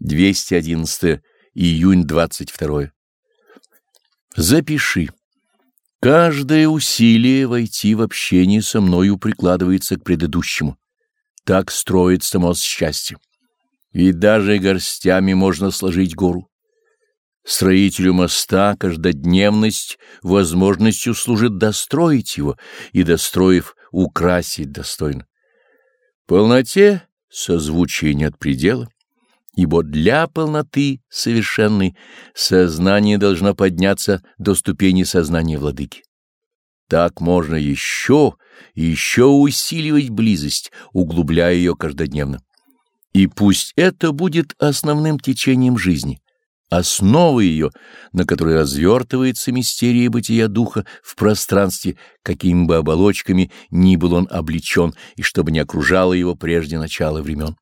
211 июнь 22 Запиши. Каждое усилие войти в общение со мною прикладывается к предыдущему. Так строится мост счастья. Ведь даже горстями можно сложить гору. Строителю моста каждодневность возможностью служит достроить его и, достроив, украсить достойно. Полноте созвучия нет предела, ибо для полноты совершенной сознание должно подняться до ступени сознания владыки. Так можно еще и еще усиливать близость, углубляя ее каждодневно. И пусть это будет основным течением жизни, основой ее, на которой развертывается мистерия бытия духа в пространстве, какими бы оболочками ни был он облечен, и чтобы не окружало его прежде начала времен.